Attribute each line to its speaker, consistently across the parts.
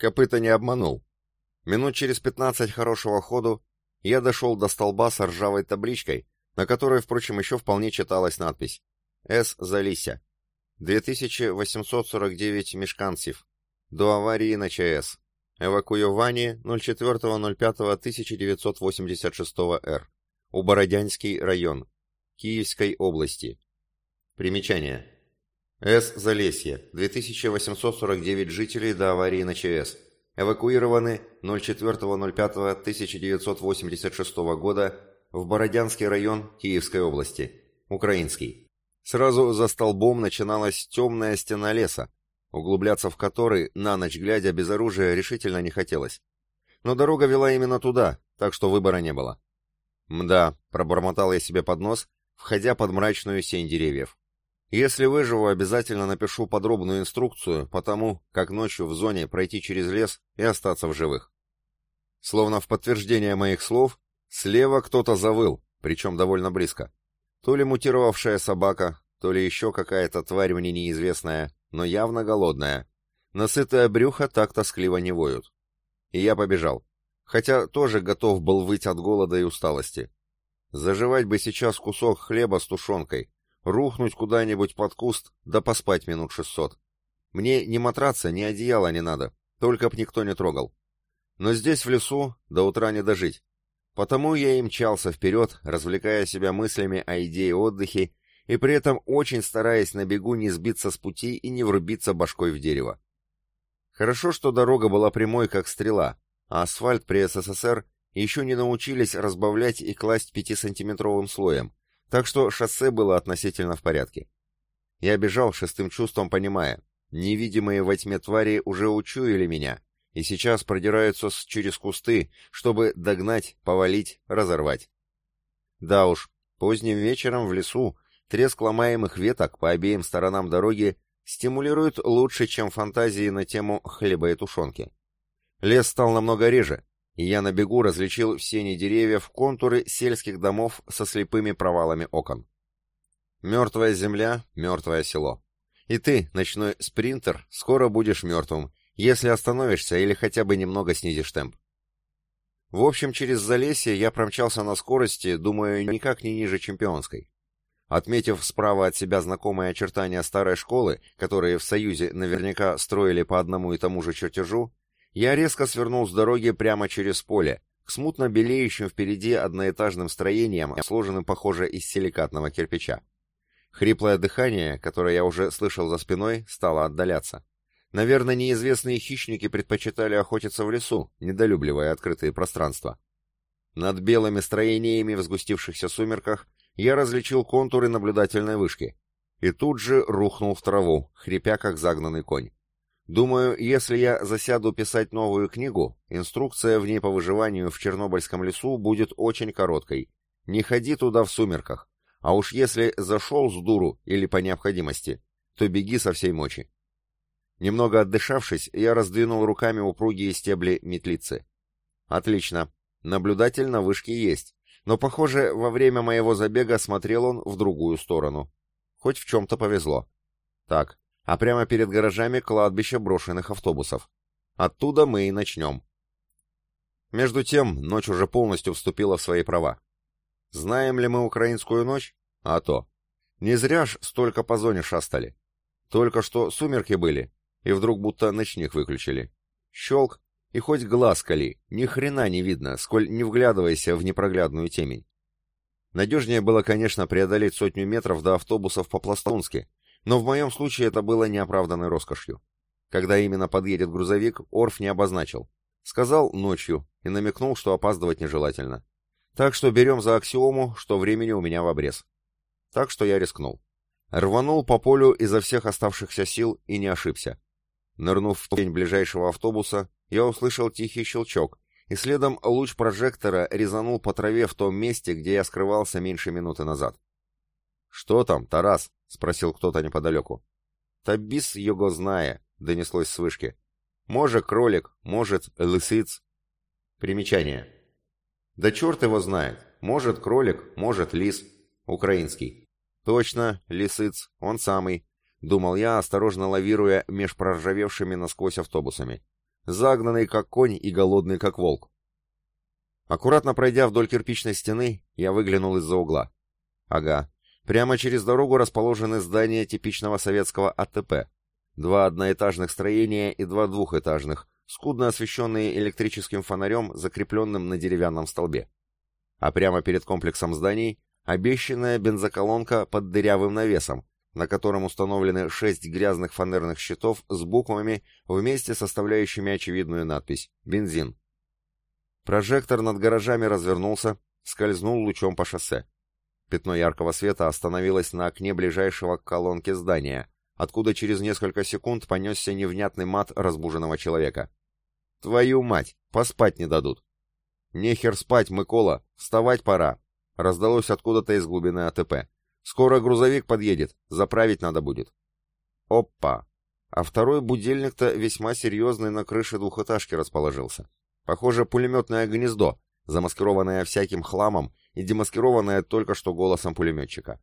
Speaker 1: Копыта не обманул. Минут через пятнадцать хорошего ходу я дошел до столба с ржавой табличкой, на которой, впрочем, еще вполне читалась надпись «С. Залися. 2849 мешканцев. До аварии на ЧАЭС. Эвакуирование 04.05.1986 Р. У Бородянский район. Киевской области. Примечание. С. Залесье. 2849 жителей до аварии на ЧАЭС. Эвакуированы 04.05.1986 года в Бородянский район Киевской области. Украинский. Сразу за столбом начиналась темная стена леса, углубляться в который, на ночь глядя, без оружия решительно не хотелось. Но дорога вела именно туда, так что выбора не было. «Мда», — пробормотал я себе под нос, входя под мрачную сень деревьев. «Если выживу, обязательно напишу подробную инструкцию по тому, как ночью в зоне пройти через лес и остаться в живых». Словно в подтверждение моих слов, слева кто-то завыл, причем довольно близко. То ли мутировавшая собака, то ли еще какая-то тварь мне неизвестная, но явно голодная. Насытое брюхо так тоскливо не воют. И я побежал. Хотя тоже готов был выть от голода и усталости. Заживать бы сейчас кусок хлеба с тушенкой, рухнуть куда-нибудь под куст, да поспать минут шестьсот. Мне ни матраца, ни одеяла не надо, только б никто не трогал. Но здесь, в лесу, до утра не дожить. Потому я и мчался вперед, развлекая себя мыслями о идее отдыхе и при этом очень стараясь на бегу не сбиться с пути и не врубиться башкой в дерево. Хорошо, что дорога была прямой, как стрела, а асфальт при СССР еще не научились разбавлять и класть пятисантиметровым слоем, так что шоссе было относительно в порядке. Я бежал шестым чувством, понимая, невидимые во тьме твари уже учуяли меня, и сейчас продираются через кусты, чтобы догнать, повалить, разорвать. Да уж, поздним вечером в лесу треск ломаемых веток по обеим сторонам дороги стимулирует лучше, чем фантазии на тему хлеба и тушенки. Лес стал намного реже, и я на бегу различил в сени деревьев контуры сельских домов со слепыми провалами окон. Мертвая земля, мертвое село. И ты, ночной спринтер, скоро будешь мертвым, если остановишься или хотя бы немного снизишь темп. В общем, через Залесье я промчался на скорости, думаю, никак не ниже чемпионской. Отметив справа от себя знакомые очертания старой школы, которые в Союзе наверняка строили по одному и тому же чертежу, я резко свернул с дороги прямо через поле, к смутно белеющим впереди одноэтажным строениям, сложенным, похоже, из силикатного кирпича. Хриплое дыхание, которое я уже слышал за спиной, стало отдаляться. Наверное, неизвестные хищники предпочитали охотиться в лесу, недолюбливая открытые пространства. Над белыми строениями в сгустившихся сумерках я различил контуры наблюдательной вышки. И тут же рухнул в траву, хрипя как загнанный конь. Думаю, если я засяду писать новую книгу, инструкция в ней по выживанию в Чернобыльском лесу будет очень короткой. Не ходи туда в сумерках. А уж если зашел с дуру или по необходимости, то беги со всей мочи. Немного отдышавшись, я раздвинул руками упругие стебли метлицы. Отлично. Наблюдатель на вышке есть. Но, похоже, во время моего забега смотрел он в другую сторону. Хоть в чем-то повезло. Так, а прямо перед гаражами кладбище брошенных автобусов. Оттуда мы и начнем. Между тем, ночь уже полностью вступила в свои права. Знаем ли мы украинскую ночь? А то. Не зря ж столько по зоне шастали. Только что сумерки были, и вдруг будто ночник выключили. Щелк, и хоть глаз кали, ни хрена не видно, сколь не вглядывайся в непроглядную темень. Надежнее было, конечно, преодолеть сотню метров до автобусов по-пластунски, но в моем случае это было неоправданной роскошью. Когда именно подъедет грузовик, Орф не обозначил. Сказал ночью и намекнул, что опаздывать нежелательно. Так что берем за аксиому, что времени у меня в обрез. Так что я рискнул. Рванул по полю изо всех оставшихся сил и не ошибся. Нырнув в тень ближайшего автобуса, я услышал тихий щелчок, и следом луч прожектора резанул по траве в том месте, где я скрывался меньше минуты назад. «Что там, Тарас?» — спросил кто-то неподалеку. «Табис его зная», — донеслось с вышки. «Может, кролик, может, лысыц». Примечание. «Да черт его знает. Может, кролик, может, лис». Украинский. «Точно, лисыц, он самый. — думал я, осторожно лавируя меж проржавевшими насквозь автобусами. загнанный как конь и голодный как волк. Аккуратно пройдя вдоль кирпичной стены, я выглянул из-за угла. Ага, прямо через дорогу расположены здания типичного советского АТП. Два одноэтажных строения и два двухэтажных, скудно освещенные электрическим фонарем, закрепленным на деревянном столбе. А прямо перед комплексом зданий обещанная бензоколонка под дырявым навесом, на котором установлены шесть грязных фанерных щитов с буквами, вместе составляющими очевидную надпись «Бензин». Прожектор над гаражами развернулся, скользнул лучом по шоссе. Пятно яркого света остановилось на окне ближайшего к колонке здания, откуда через несколько секунд понесся невнятный мат разбуженного человека. «Твою мать! Поспать не дадут!» «Нехер спать, Микола! Вставать пора!» Раздалось откуда-то из глубины АТП. «Скоро грузовик подъедет, заправить надо будет». Опа! А второй будильник-то весьма серьезный на крыше двухэтажки расположился. Похоже, пулеметное гнездо, замаскированное всяким хламом и демаскированное только что голосом пулеметчика.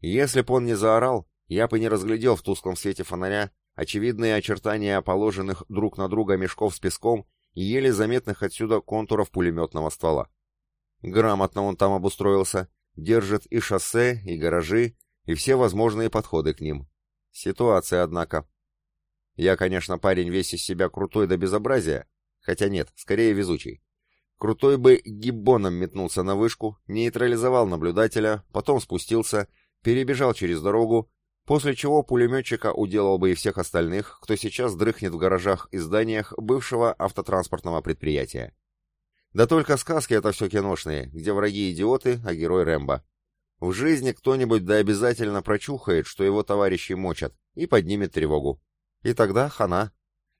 Speaker 1: Если б он не заорал, я бы не разглядел в тусклом свете фонаря очевидные очертания положенных друг на друга мешков с песком и еле заметных отсюда контуров пулеметного ствола. Грамотно он там обустроился, держит и шоссе, и гаражи, и все возможные подходы к ним. Ситуация, однако. Я, конечно, парень весь из себя крутой до безобразия, хотя нет, скорее везучий. Крутой бы гиббоном метнулся на вышку, нейтрализовал наблюдателя, потом спустился, перебежал через дорогу, после чего пулеметчика уделал бы и всех остальных, кто сейчас дрыхнет в гаражах и зданиях бывшего автотранспортного предприятия. Да только сказки это все киношные, где враги идиоты, а герой Рэмбо. В жизни кто-нибудь да обязательно прочухает, что его товарищи мочат, и поднимет тревогу. И тогда хана.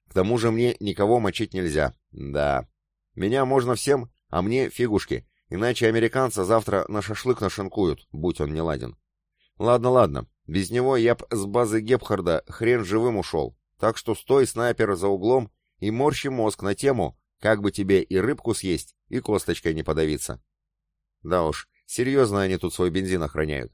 Speaker 1: К тому же мне никого мочить нельзя. Да. Меня можно всем, а мне фигушки, иначе американца завтра на шашлык нашинкуют, будь он не ладен. Ладно, ладно, без него я б с базы Гепхарда хрен живым ушел, так что стой, снайпер, за углом и морщи мозг на тему, как бы тебе и рыбку съесть, и косточкой не подавиться. Да уж, серьезно они тут свой бензин охраняют.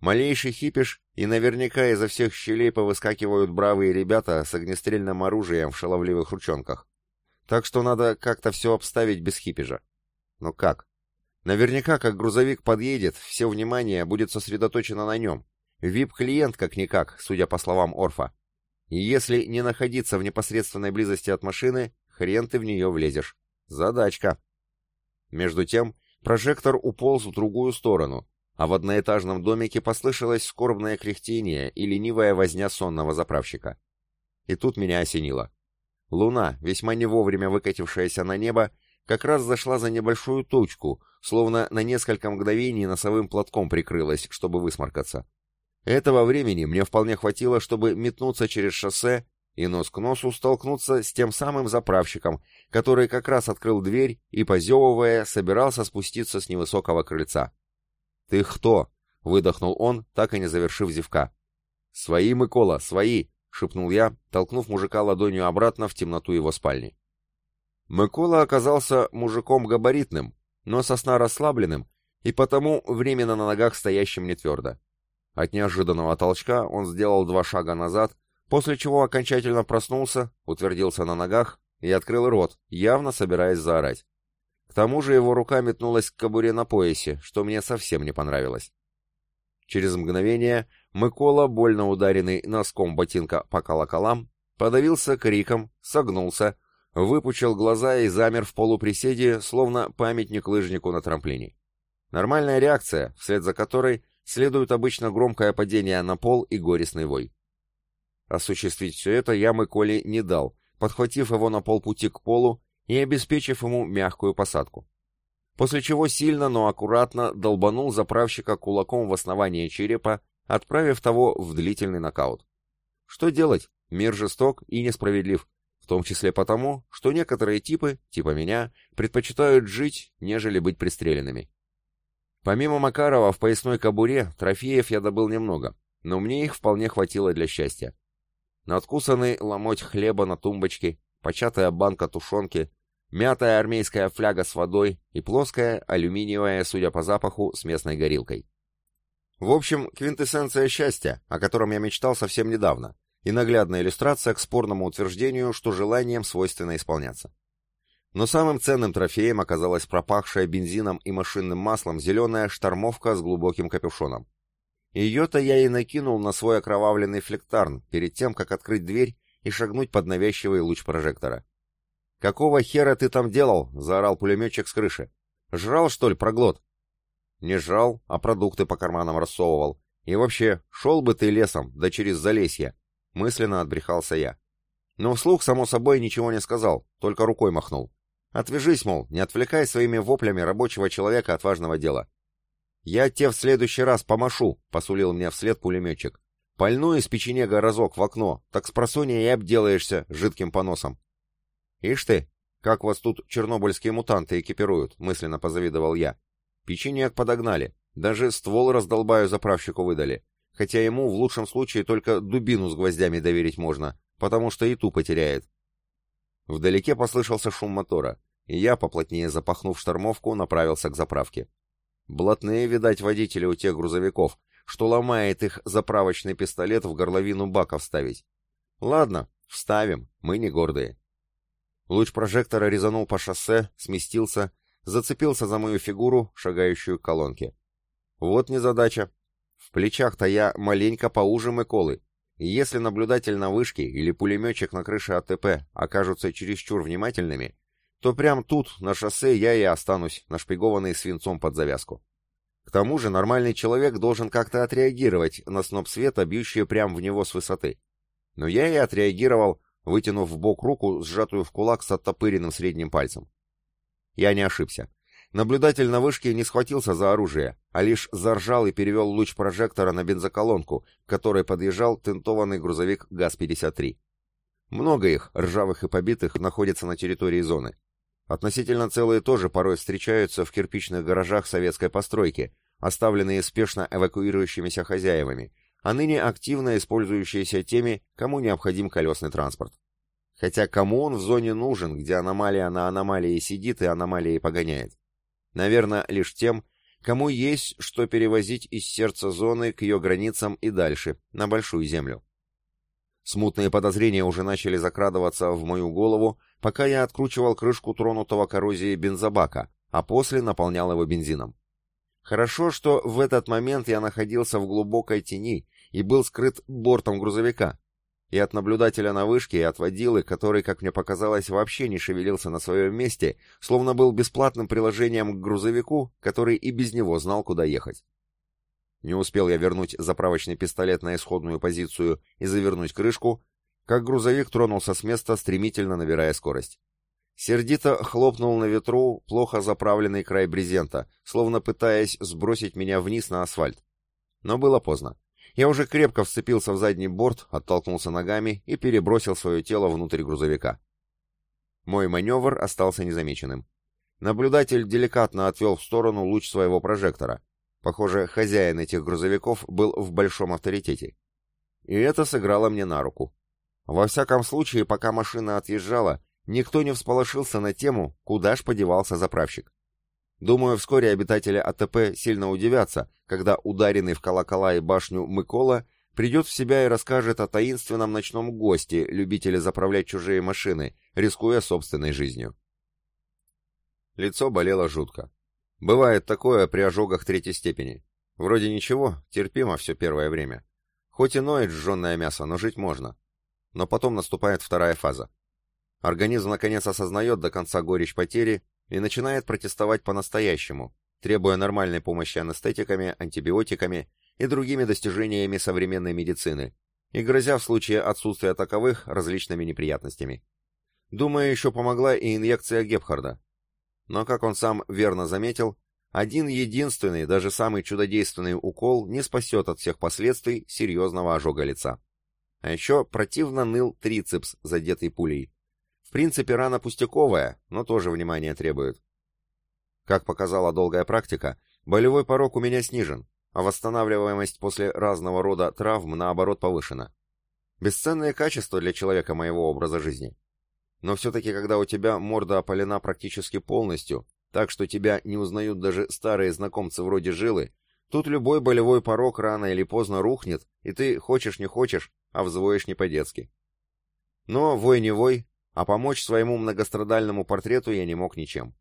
Speaker 1: Малейший хипиш, и наверняка изо всех щелей повыскакивают бравые ребята с огнестрельным оружием в шаловливых ручонках. Так что надо как-то все обставить без хипижа. Но как? Наверняка, как грузовик подъедет, все внимание будет сосредоточено на нем. Вип-клиент как-никак, судя по словам Орфа. И если не находиться в непосредственной близости от машины, Хрен ты в нее влезешь. Задачка. Между тем, прожектор уполз в другую сторону, а в одноэтажном домике послышалось скорбное кряхтение и ленивая возня сонного заправщика. И тут меня осенило. Луна, весьма не вовремя выкатившаяся на небо, как раз зашла за небольшую точку, словно на несколько мгновений носовым платком прикрылась, чтобы высморкаться. Этого времени мне вполне хватило, чтобы метнуться через шоссе и нос к носу столкнуться с тем самым заправщиком, который как раз открыл дверь и, позевывая, собирался спуститься с невысокого крыльца. «Ты кто?» — выдохнул он, так и не завершив зевка. «Свои, Микола, свои!» — шепнул я, толкнув мужика ладонью обратно в темноту его спальни. Микола оказался мужиком габаритным, но сосна расслабленным и потому временно на ногах стоящим не твердо. От неожиданного толчка он сделал два шага назад, после чего окончательно проснулся, утвердился на ногах и открыл рот, явно собираясь заорать. К тому же его рука метнулась к кобуре на поясе, что мне совсем не понравилось. Через мгновение Микола, больно ударенный носком ботинка по колоколам, подавился криком, согнулся, выпучил глаза и замер в полуприседе, словно памятник лыжнику на трамплине. Нормальная реакция, вслед за которой следует обычно громкое падение на пол и горестный вой. Осуществить все это я Миколе не дал, подхватив его на полпути к полу и обеспечив ему мягкую посадку. После чего сильно, но аккуратно долбанул заправщика кулаком в основание черепа, отправив того в длительный нокаут. Что делать? Мир жесток и несправедлив, в том числе потому, что некоторые типы, типа меня, предпочитают жить, нежели быть пристреленными. Помимо Макарова в поясной кобуре трофеев я добыл немного, но мне их вполне хватило для счастья надкусанный ломоть хлеба на тумбочке, початая банка тушенки, мятая армейская фляга с водой и плоская, алюминиевая, судя по запаху, с местной горилкой. В общем, квинтэссенция счастья, о котором я мечтал совсем недавно, и наглядная иллюстрация к спорному утверждению, что желанием свойственно исполняться. Но самым ценным трофеем оказалась пропахшая бензином и машинным маслом зеленая штормовка с глубоким капюшоном. Ее-то я и накинул на свой окровавленный флектарн перед тем, как открыть дверь и шагнуть под навязчивый луч прожектора. «Какого хера ты там делал?» — заорал пулеметчик с крыши. «Жрал, что ли, проглот?» «Не жрал, а продукты по карманам рассовывал. И вообще, шел бы ты лесом, да через Залесье!» — мысленно отбрехался я. Но вслух, само собой, ничего не сказал, только рукой махнул. Отвяжись, мол, не отвлекай своими воплями рабочего человека от важного дела. «Я тебе в следующий раз помашу», — посулил мне вслед пулеметчик. «Пальну из печенега разок в окно, так с просонья и обделаешься жидким поносом». «Ишь ты, как вас тут чернобыльские мутанты экипируют», — мысленно позавидовал я. «Печенег подогнали, даже ствол раздолбаю заправщику выдали, хотя ему в лучшем случае только дубину с гвоздями доверить можно, потому что и ту потеряет». Вдалеке послышался шум мотора и я, поплотнее запахнув штормовку, направился к заправке. Блатные, видать, водители у тех грузовиков, что ломает их заправочный пистолет в горловину бака вставить. Ладно, вставим, мы не гордые. Луч прожектора резанул по шоссе, сместился, зацепился за мою фигуру, шагающую к колонке. Вот незадача. В плечах-то я маленько поуже Миколы, и если наблюдатель на вышке или пулеметчик на крыше АТП окажутся чересчур внимательными, то прямо тут, на шоссе, я и останусь, нашпигованный свинцом под завязку. К тому же нормальный человек должен как-то отреагировать на сноп света, бьющий прямо в него с высоты. Но я и отреагировал, вытянув в бок руку, сжатую в кулак с оттопыренным средним пальцем. Я не ошибся. Наблюдатель на вышке не схватился за оружие, а лишь заржал и перевел луч прожектора на бензоколонку, к которой подъезжал тентованный грузовик ГАЗ-53. Много их, ржавых и побитых, находится на территории зоны. Относительно целые тоже порой встречаются в кирпичных гаражах советской постройки, оставленные спешно эвакуирующимися хозяевами, а ныне активно использующиеся теми, кому необходим колесный транспорт. Хотя кому он в зоне нужен, где аномалия на аномалии сидит и аномалии погоняет? Наверное, лишь тем, кому есть что перевозить из сердца зоны к ее границам и дальше, на Большую Землю. Смутные подозрения уже начали закрадываться в мою голову, пока я откручивал крышку тронутого коррозией бензобака, а после наполнял его бензином. Хорошо, что в этот момент я находился в глубокой тени и был скрыт бортом грузовика. И от наблюдателя на вышке, и от водилы, который, как мне показалось, вообще не шевелился на своем месте, словно был бесплатным приложением к грузовику, который и без него знал, куда ехать. Не успел я вернуть заправочный пистолет на исходную позицию и завернуть крышку, как грузовик тронулся с места, стремительно набирая скорость. Сердито хлопнул на ветру плохо заправленный край брезента, словно пытаясь сбросить меня вниз на асфальт. Но было поздно. Я уже крепко вцепился в задний борт, оттолкнулся ногами и перебросил свое тело внутрь грузовика. Мой маневр остался незамеченным. Наблюдатель деликатно отвел в сторону луч своего прожектора, Похоже, хозяин этих грузовиков был в большом авторитете. И это сыграло мне на руку. Во всяком случае, пока машина отъезжала, никто не всполошился на тему, куда ж подевался заправщик. Думаю, вскоре обитатели АТП сильно удивятся, когда ударенный в колокола и башню Микола придет в себя и расскажет о таинственном ночном госте, любителе заправлять чужие машины, рискуя собственной жизнью. Лицо болело жутко. Бывает такое при ожогах третьей степени. Вроде ничего, терпимо все первое время. Хоть и ноет сжженное мясо, но жить можно. Но потом наступает вторая фаза. Организм наконец осознает до конца горечь потери и начинает протестовать по-настоящему, требуя нормальной помощи анестетиками, антибиотиками и другими достижениями современной медицины, и грозя в случае отсутствия таковых различными неприятностями. Думаю, еще помогла и инъекция Гепхарда. Но, как он сам верно заметил, один единственный, даже самый чудодейственный укол не спасет от всех последствий серьезного ожога лица. А еще противно ныл трицепс, задетый пулей. Принципе, рана пустяковая, но тоже внимание требует. Как показала долгая практика, болевой порог у меня снижен, а восстанавливаемость после разного рода травм, наоборот, повышена. Бесценное качество для человека моего образа жизни. Но все-таки, когда у тебя морда опалена практически полностью, так что тебя не узнают даже старые знакомцы вроде Жилы, Тут любой болевой порог рано или поздно рухнет, и ты хочешь не хочешь, а взвоишь не по-детски. Но вой не вой, а помочь своему многострадальному портрету я не мог ничем.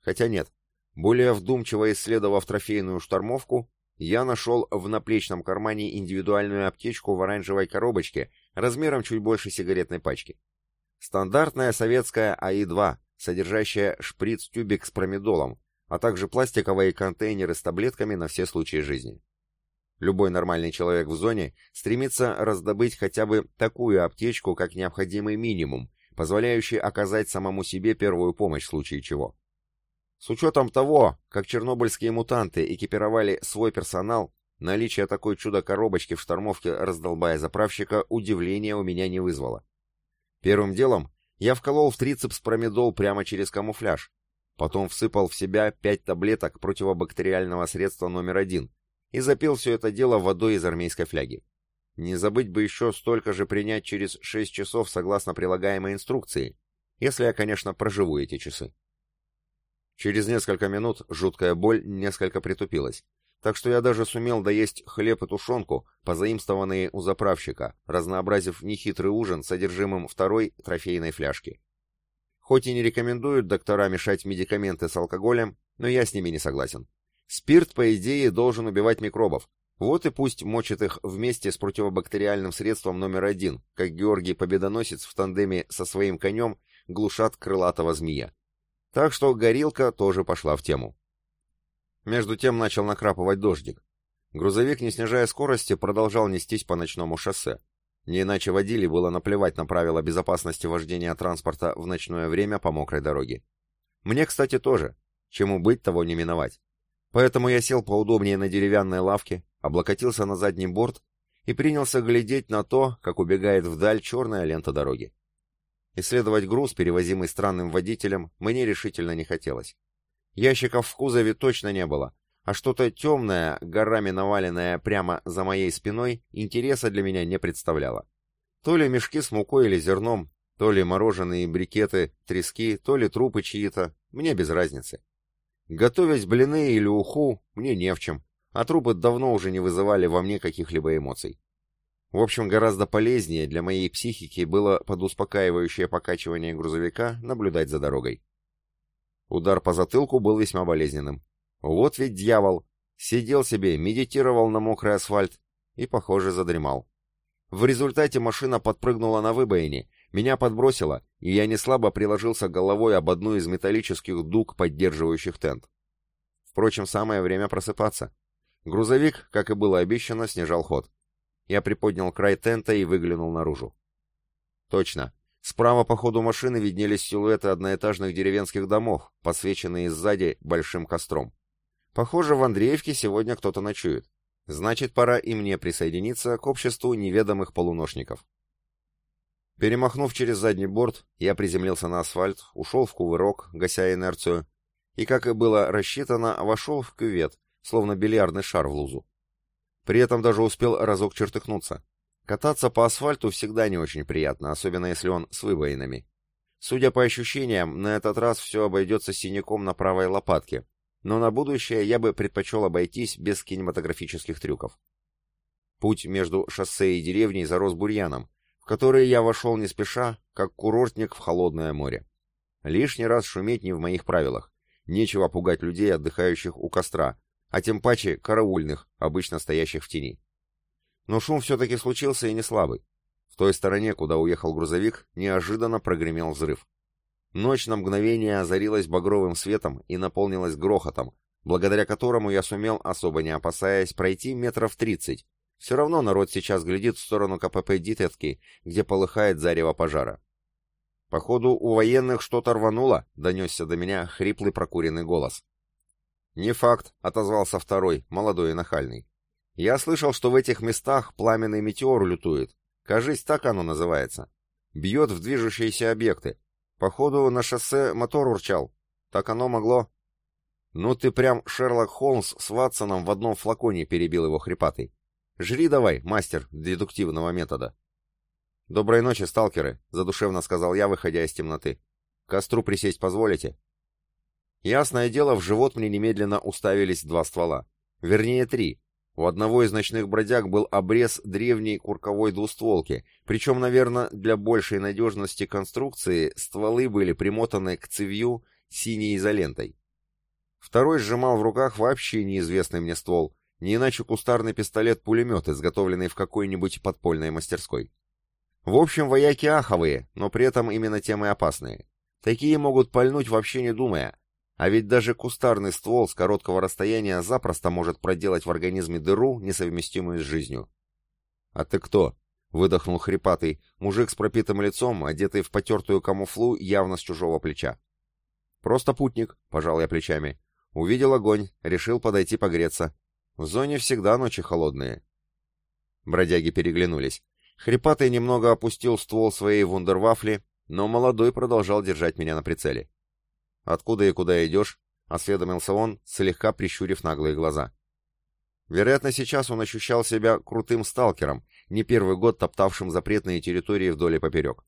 Speaker 1: Хотя нет, более вдумчиво исследовав трофейную штормовку, я нашел в наплечном кармане индивидуальную аптечку в оранжевой коробочке размером чуть больше сигаретной пачки. Стандартная советская АИ-2, содержащая шприц-тюбик с промедолом, а также пластиковые контейнеры с таблетками на все случаи жизни. Любой нормальный человек в зоне стремится раздобыть хотя бы такую аптечку, как необходимый минимум, позволяющий оказать самому себе первую помощь в случае чего. С учетом того, как чернобыльские мутанты экипировали свой персонал, наличие такой чудо-коробочки в штормовке раздолбая заправщика удивления у меня не вызвало. Первым делом я вколол в трицепс промедол прямо через камуфляж, потом всыпал в себя пять таблеток противобактериального средства номер один и запил все это дело водой из армейской фляги. Не забыть бы еще столько же принять через шесть часов согласно прилагаемой инструкции, если я, конечно, проживу эти часы. Через несколько минут жуткая боль несколько притупилась, так что я даже сумел доесть хлеб и тушенку, позаимствованные у заправщика, разнообразив нехитрый ужин содержимым второй трофейной фляжки. Хоть и не рекомендуют доктора мешать медикаменты с алкоголем, но я с ними не согласен. Спирт, по идее, должен убивать микробов. Вот и пусть мочит их вместе с противобактериальным средством номер один, как Георгий Победоносец в тандеме со своим конем глушат крылатого змея. Так что горилка тоже пошла в тему. Между тем начал накрапывать дождик. Грузовик, не снижая скорости, продолжал нестись по ночному шоссе. Не иначе водили было наплевать на правила безопасности вождения транспорта в ночное время по мокрой дороге. Мне, кстати, тоже. Чему быть, того не миновать. Поэтому я сел поудобнее на деревянной лавке, облокотился на задний борт и принялся глядеть на то, как убегает вдаль черная лента дороги. Исследовать груз, перевозимый странным водителем, мне решительно не хотелось. Ящиков в кузове точно не было, а что-то темное, горами наваленное прямо за моей спиной, интереса для меня не представляло. То ли мешки с мукой или зерном, то ли мороженые брикеты, трески, то ли трупы чьи-то, мне без разницы. Готовить блины или уху мне не в чем, а трупы давно уже не вызывали во мне каких-либо эмоций. В общем, гораздо полезнее для моей психики было под успокаивающее покачивание грузовика наблюдать за дорогой. Удар по затылку был весьма болезненным. Вот ведь дьявол! Сидел себе, медитировал на мокрый асфальт и, похоже, задремал. В результате машина подпрыгнула на выбоине, меня подбросило, и я неслабо приложился головой об одну из металлических дуг, поддерживающих тент. Впрочем, самое время просыпаться. Грузовик, как и было обещано, снижал ход. Я приподнял край тента и выглянул наружу. Точно. Справа по ходу машины виднелись силуэты одноэтажных деревенских домов, подсвеченные сзади большим костром. Похоже, в Андреевке сегодня кто-то ночует. Значит, пора и мне присоединиться к обществу неведомых полуношников. Перемахнув через задний борт, я приземлился на асфальт, ушел в кувырок, гася инерцию, и, как и было рассчитано, вошел в кювет, словно бильярдный шар в лузу. При этом даже успел разок чертыхнуться. Кататься по асфальту всегда не очень приятно, особенно если он с выбоинами. Судя по ощущениям, на этот раз все обойдется синяком на правой лопатке, но на будущее я бы предпочел обойтись без кинематографических трюков. Путь между шоссе и деревней зарос бурьяном, в который я вошел не спеша, как курортник в холодное море. Лишний раз шуметь не в моих правилах. Нечего пугать людей, отдыхающих у костра, а тем паче караульных, обычно стоящих в тени. Но шум все-таки случился и не слабый. В той стороне, куда уехал грузовик, неожиданно прогремел взрыв. Ночь на мгновение озарилась багровым светом и наполнилась грохотом, благодаря которому я сумел, особо не опасаясь, пройти метров тридцать. Все равно народ сейчас глядит в сторону КПП Дитетки, где полыхает зарево пожара. Походу, у военных что-то рвануло, донесся до меня хриплый прокуренный голос. «Не факт», — отозвался второй, молодой и нахальный. «Я слышал, что в этих местах пламенный метеор лютует. Кажись, так оно называется. Бьет в движущиеся объекты. Походу, на шоссе мотор урчал. Так оно могло...» «Ну ты прям Шерлок Холмс с Ватсоном в одном флаконе», — перебил его хрипатый. «Жри давай, мастер дедуктивного метода». «Доброй ночи, сталкеры», — задушевно сказал я, выходя из темноты. «Костру присесть позволите?» Ясное дело, в живот мне немедленно уставились два ствола. Вернее, три. У одного из ночных бродяг был обрез древней курковой двустволки, причем, наверное, для большей надежности конструкции стволы были примотаны к цевью синей изолентой. Второй сжимал в руках вообще неизвестный мне ствол, не иначе кустарный пистолет-пулемет, изготовленный в какой-нибудь подпольной мастерской. В общем, вояки аховые, но при этом именно темы опасные. Такие могут пальнуть вообще не думая, а ведь даже кустарный ствол с короткого расстояния запросто может проделать в организме дыру, несовместимую с жизнью. «А ты кто?» — выдохнул хрипатый, мужик с пропитым лицом, одетый в потертую камуфлу явно с чужого плеча. «Просто путник», — пожал я плечами. Увидел огонь, решил подойти погреться. В зоне всегда ночи холодные. Бродяги переглянулись. Хрипатый немного опустил ствол своей вундервафли, но молодой продолжал держать меня на прицеле. «Откуда и куда идешь?» — осведомился он, слегка прищурив наглые глаза. Вероятно, сейчас он ощущал себя крутым сталкером, не первый год топтавшим запретные территории вдоль и поперек.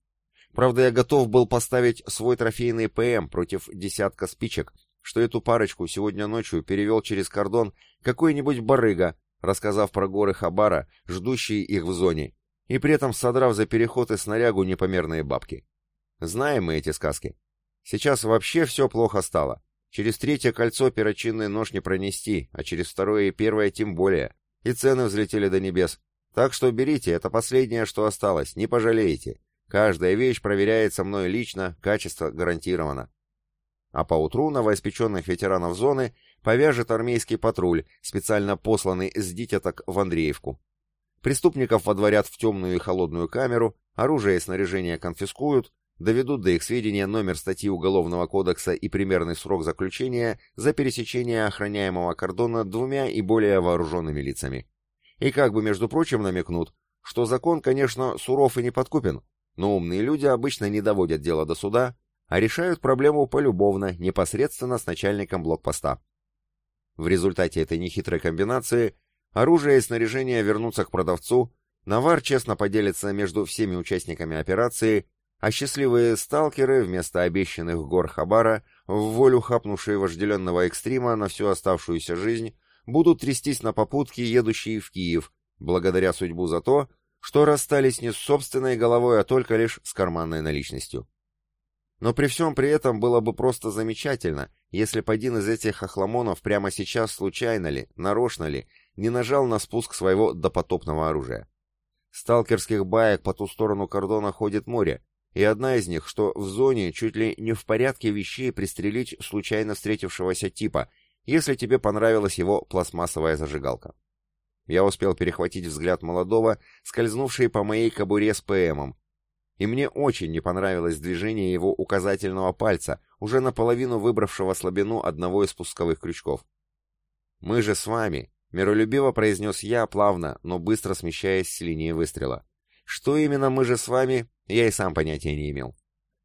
Speaker 1: Правда, я готов был поставить свой трофейный ПМ против десятка спичек, что эту парочку сегодня ночью перевел через кордон какой-нибудь барыга, рассказав про горы Хабара, ждущие их в зоне, и при этом содрав за переход и снарягу непомерные бабки. Знаем мы эти сказки. Сейчас вообще все плохо стало. Через третье кольцо перочинный нож не пронести, а через второе и первое тем более. И цены взлетели до небес. Так что берите, это последнее, что осталось, не пожалеете. Каждая вещь проверяется мной лично, качество гарантировано. А поутру новоиспеченных ветеранов зоны повяжет армейский патруль, специально посланный с дитяток в Андреевку. Преступников водворят в темную и холодную камеру, оружие и снаряжение конфискуют, доведут до их сведения номер статьи Уголовного кодекса и примерный срок заключения за пересечение охраняемого кордона двумя и более вооруженными лицами. И как бы, между прочим, намекнут, что закон, конечно, суров и неподкупен, но умные люди обычно не доводят дело до суда, а решают проблему полюбовно, непосредственно с начальником блокпоста. В результате этой нехитрой комбинации оружие и снаряжение вернутся к продавцу, навар честно поделится между всеми участниками операции, а счастливые сталкеры, вместо обещанных гор Хабара, в волю хапнувшие вожделенного экстрима на всю оставшуюся жизнь, будут трястись на попутке, едущие в Киев, благодаря судьбу за то, что расстались не с собственной головой, а только лишь с карманной наличностью. Но при всем при этом было бы просто замечательно, если бы один из этих охламонов прямо сейчас случайно ли, нарочно ли, не нажал на спуск своего допотопного оружия. Сталкерских баек по ту сторону кордона ходит море, и одна из них, что в зоне чуть ли не в порядке вещей пристрелить случайно встретившегося типа, если тебе понравилась его пластмассовая зажигалка. Я успел перехватить взгляд молодого, скользнувший по моей кобуре с ПМом, и мне очень не понравилось движение его указательного пальца, уже наполовину выбравшего слабину одного из спусковых крючков. «Мы же с вами», — миролюбиво произнес я, плавно, но быстро смещаясь с линии выстрела. «Что именно мы же с вами, я и сам понятия не имел.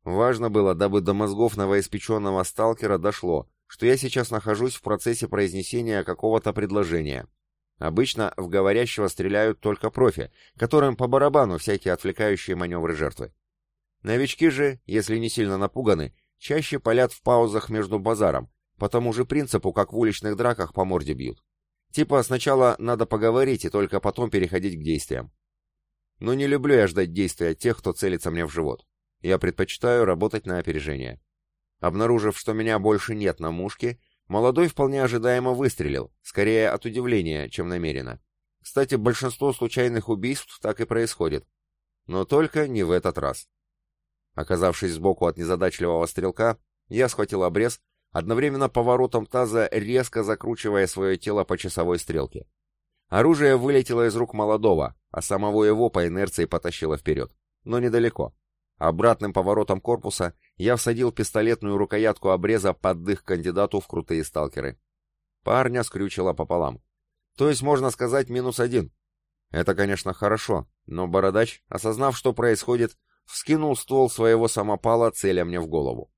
Speaker 1: Важно было, дабы до мозгов новоиспеченного сталкера дошло, что я сейчас нахожусь в процессе произнесения какого-то предложения. Обычно в говорящего стреляют только профи, которым по барабану всякие отвлекающие маневры жертвы. Новички же, если не сильно напуганы, чаще палят в паузах между базаром, по тому же принципу, как в уличных драках по морде бьют. Типа сначала надо поговорить и только потом переходить к действиям. Но не люблю я ждать действия тех, кто целится мне в живот. Я предпочитаю работать на опережение. Обнаружив, что меня больше нет на мушке, молодой вполне ожидаемо выстрелил, скорее от удивления, чем намеренно. Кстати, большинство случайных убийств так и происходит. Но только не в этот раз. Оказавшись сбоку от незадачливого стрелка, я схватил обрез, одновременно поворотом таза резко закручивая свое тело по часовой стрелке. Оружие вылетело из рук молодого, а самого его по инерции потащило вперед. Но недалеко. Обратным поворотом корпуса я всадил пистолетную рукоятку обреза под дых кандидату в крутые сталкеры. Парня скрючило пополам. То есть, можно сказать, минус один. Это, конечно, хорошо, но бородач, осознав, что происходит, вскинул ствол своего самопала, целя мне в голову.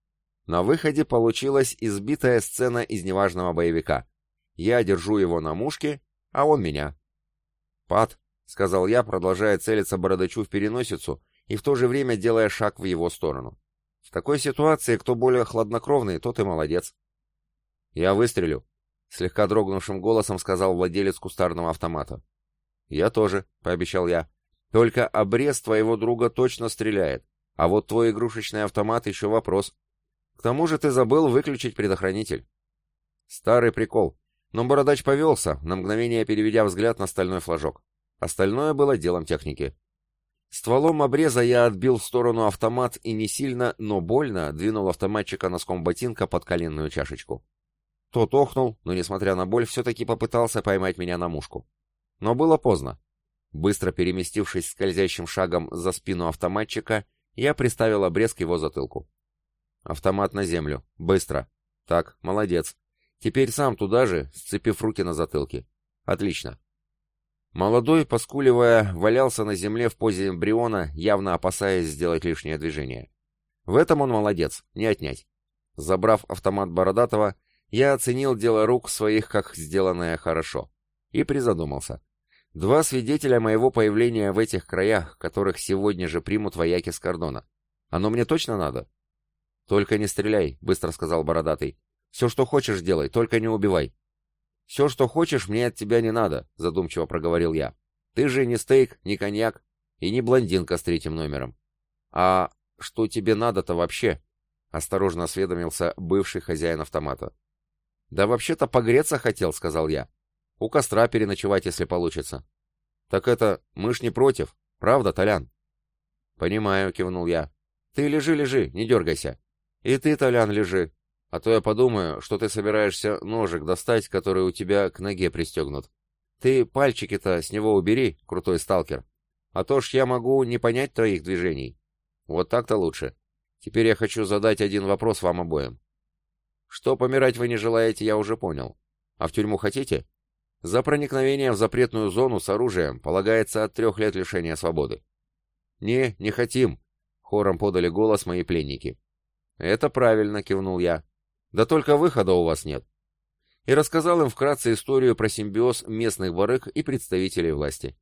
Speaker 1: На выходе получилась избитая сцена из неважного боевика. Я держу его на мушке, а он меня. «Пат», — сказал я, продолжая целиться бородачу в переносицу и в то же время делая шаг в его сторону. «В такой ситуации кто более хладнокровный, тот и молодец». «Я выстрелю», — слегка дрогнувшим голосом сказал владелец кустарного автомата. «Я тоже», — пообещал я. «Только обрез твоего друга точно стреляет, а вот твой игрушечный автомат еще вопрос. К тому же ты забыл выключить предохранитель». Старый прикол, но бородач повелся, на мгновение переведя взгляд на стальной флажок. Остальное было делом техники. Стволом обреза я отбил в сторону автомат и не сильно, но больно двинул автоматчика носком ботинка под коленную чашечку. Тот охнул, но, несмотря на боль, все-таки попытался поймать меня на мушку. Но было поздно. Быстро переместившись скользящим шагом за спину автоматчика, я приставил обрез к его затылку. Автомат на землю. Быстро. Так, молодец. Теперь сам туда же, сцепив руки на затылке. Отлично. Молодой, поскуливая, валялся на земле в позе эмбриона, явно опасаясь сделать лишнее движение. В этом он молодец, не отнять. Забрав автомат Бородатого, я оценил дело рук своих как сделанное хорошо. И призадумался. Два свидетеля моего появления в этих краях, которых сегодня же примут вояки с кордона. Оно мне точно надо? Только не стреляй, быстро сказал Бородатый. Все, что хочешь, делай, только не убивай. «Все, что хочешь, мне от тебя не надо», — задумчиво проговорил я. «Ты же не стейк, не коньяк и не блондинка с третьим номером». «А что тебе надо-то вообще?» — осторожно осведомился бывший хозяин автомата. «Да вообще-то погреться хотел», — сказал я. «У костра переночевать, если получится». «Так это, мы ж не против, правда, Толян?» «Понимаю», — кивнул я. «Ты лежи, лежи, не дергайся». «И ты, Толян, лежи. А то я подумаю, что ты собираешься ножик достать, который у тебя к ноге пристегнут. Ты пальчики-то с него убери, крутой сталкер. А то ж я могу не понять твоих движений. Вот так-то лучше. Теперь я хочу задать один вопрос вам обоим. Что помирать вы не желаете, я уже понял. А в тюрьму хотите? За проникновение в запретную зону с оружием полагается от трех лет лишения свободы. Не, не хотим, хором подали голос мои пленники. Это правильно, кивнул я. Да только выхода у вас нет. И рассказал им вкратце историю про симбиоз местных барыг и представителей власти.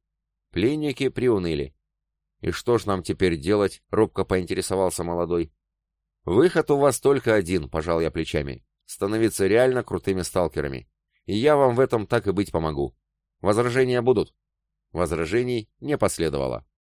Speaker 1: Пленники приуныли. «И что ж нам теперь делать?» — робко поинтересовался молодой. «Выход у вас только один», — пожал я плечами. «Становиться реально крутыми сталкерами. И я вам в этом так и быть помогу. Возражения будут?» Возражений не последовало.